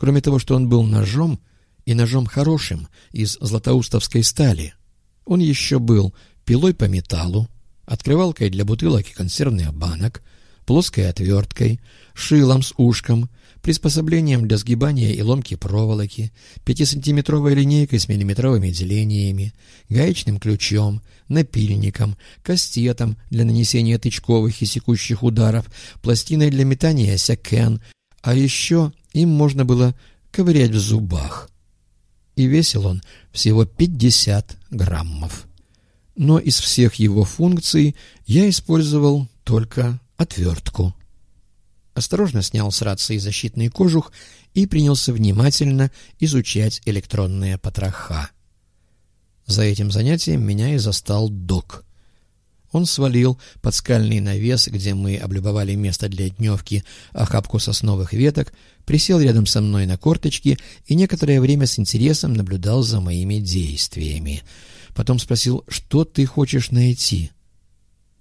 Кроме того, что он был ножом, и ножом хорошим, из златоустовской стали, он еще был пилой по металлу, открывалкой для бутылок и консервных банок, плоской отверткой, шилом с ушком, приспособлением для сгибания и ломки проволоки, пятисантиметровой линейкой с миллиметровыми делениями, гаечным ключом, напильником, кастетом для нанесения тычковых и секущих ударов, пластиной для метания сякен, а еще им можно было ковырять в зубах. И весил он всего 50 граммов. Но из всех его функций я использовал только отвертку. Осторожно снял с рации защитный кожух и принялся внимательно изучать электронные потроха. За этим занятием меня и застал док. Он свалил под скальный навес, где мы облюбовали место для дневки, охапку сосновых веток, присел рядом со мной на корточки и некоторое время с интересом наблюдал за моими действиями. Потом спросил, что ты хочешь найти?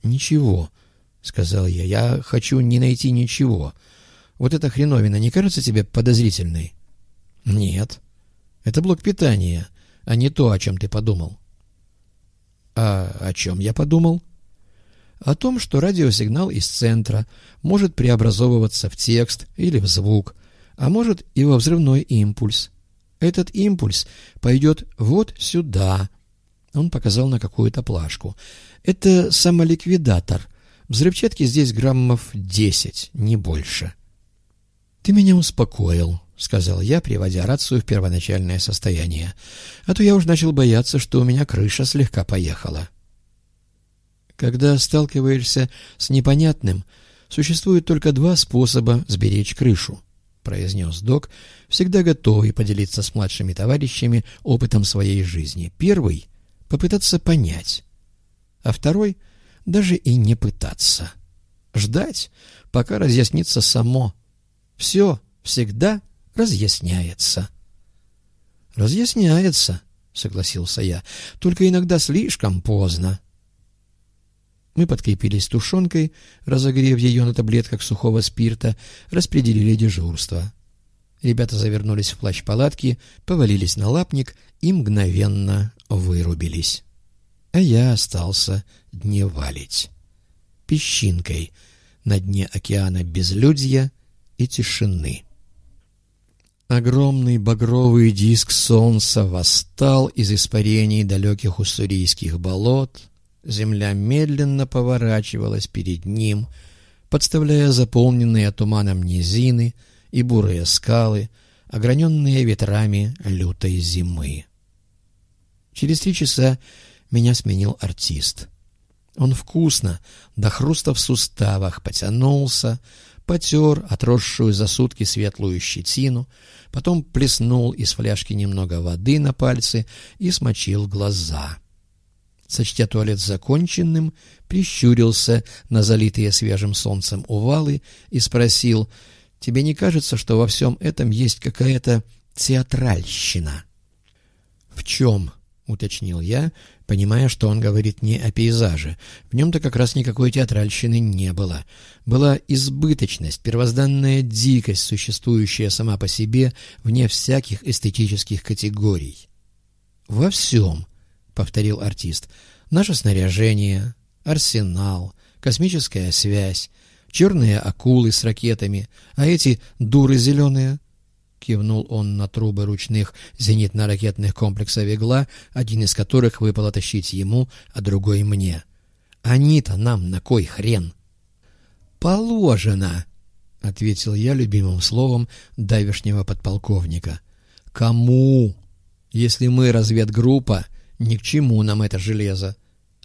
«Ничего», — сказал я, — «я хочу не найти ничего. Вот эта хреновина не кажется тебе подозрительной?» «Нет. Это блок питания, а не то, о чем ты подумал». «А о чем я подумал?» «О том, что радиосигнал из центра может преобразовываться в текст или в звук, а может и во взрывной импульс. Этот импульс пойдет вот сюда». Он показал на какую-то плашку. «Это самоликвидатор». Взрывчатки здесь граммов десять, не больше. — Ты меня успокоил, — сказал я, приводя рацию в первоначальное состояние. А то я уж начал бояться, что у меня крыша слегка поехала. Когда сталкиваешься с непонятным, существует только два способа сберечь крышу, — произнес док, всегда готовый поделиться с младшими товарищами опытом своей жизни. Первый — попытаться понять, а второй — даже и не пытаться. Ждать, пока разъяснится само. Все всегда разъясняется. «Разъясняется», — согласился я, — «только иногда слишком поздно». Мы подкрепились тушенкой, разогрев ее на таблетках сухого спирта, распределили дежурство. Ребята завернулись в плащ палатки, повалились на лапник и мгновенно вырубились а я остался дневалить. Песчинкой на дне океана безлюдья и тишины. Огромный багровый диск солнца восстал из испарений далеких уссурийских болот, земля медленно поворачивалась перед ним, подставляя заполненные туманом низины и бурые скалы, ограненные ветрами лютой зимы. Через три часа меня сменил артист. Он вкусно, до хруста в суставах, потянулся, потер отросшую за сутки светлую щетину, потом плеснул из фляжки немного воды на пальцы и смочил глаза. Сочтя туалет законченным, прищурился на залитые свежим солнцем увалы и спросил, «Тебе не кажется, что во всем этом есть какая-то театральщина?» «В чем?» — уточнил я, понимая, что он говорит не о пейзаже. В нем-то как раз никакой театральщины не было. Была избыточность, первозданная дикость, существующая сама по себе, вне всяких эстетических категорий. «Во всем», — повторил артист, — «наше снаряжение, арсенал, космическая связь, черные акулы с ракетами, а эти дуры зеленые — кивнул он на трубы ручных зенитно-ракетных комплексов «Игла», один из которых выпало тащить ему, а другой мне. «Они-то нам на кой хрен?» «Положено», — ответил я любимым словом давешнего подполковника. «Кому? Если мы разведгруппа, ни к чему нам это железо.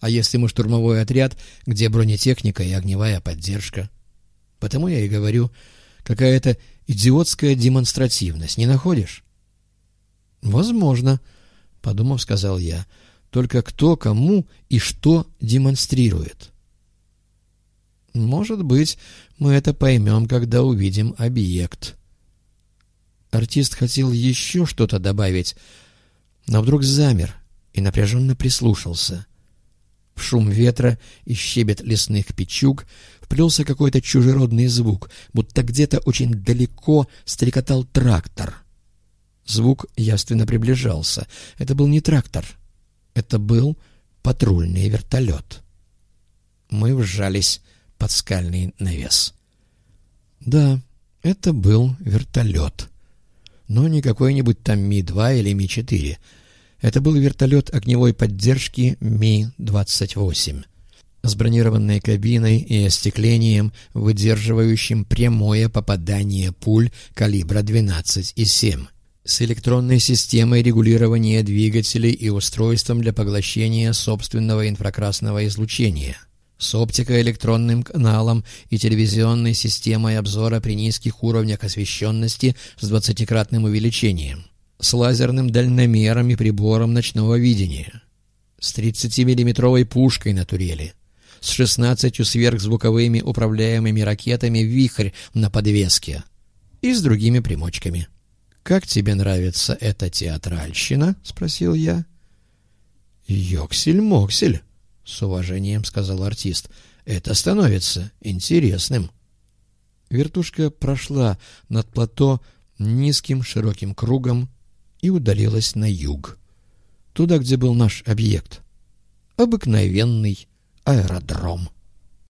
А если мы штурмовой отряд, где бронетехника и огневая поддержка? Потому я и говорю, какая-то идиотская демонстративность, не находишь? — Возможно, — подумав, сказал я. — Только кто, кому и что демонстрирует? — Может быть, мы это поймем, когда увидим объект. Артист хотел еще что-то добавить, но вдруг замер и напряженно прислушался — в шум ветра и щебет лесных печуг вплелся какой-то чужеродный звук, будто где-то очень далеко стрекотал трактор — Звук явственно приближался. Это был не трактор. Это был патрульный вертолет. Мы вжались под скальный навес. Да, это был вертолет. Но не какой-нибудь там Ми-2 или Ми-4. Это был вертолет огневой поддержки Ми-28 с бронированной кабиной и остеклением, выдерживающим прямое попадание пуль калибра 12,7 с электронной системой регулирования двигателей и устройством для поглощения собственного инфракрасного излучения, с оптико-электронным каналом и телевизионной системой обзора при низких уровнях освещенности с двадцатикратным увеличением, с лазерным дальномером и прибором ночного видения, с 30-миллиметровой пушкой на турели, с 16 сверхзвуковыми управляемыми ракетами «Вихрь» на подвеске и с другими примочками. «Как тебе нравится эта театральщина?» — спросил я. «Йоксель-моксель», — с уважением сказал артист. «Это становится интересным». Вертушка прошла над плато низким широким кругом и удалилась на юг, туда, где был наш объект. Обыкновенный аэродром.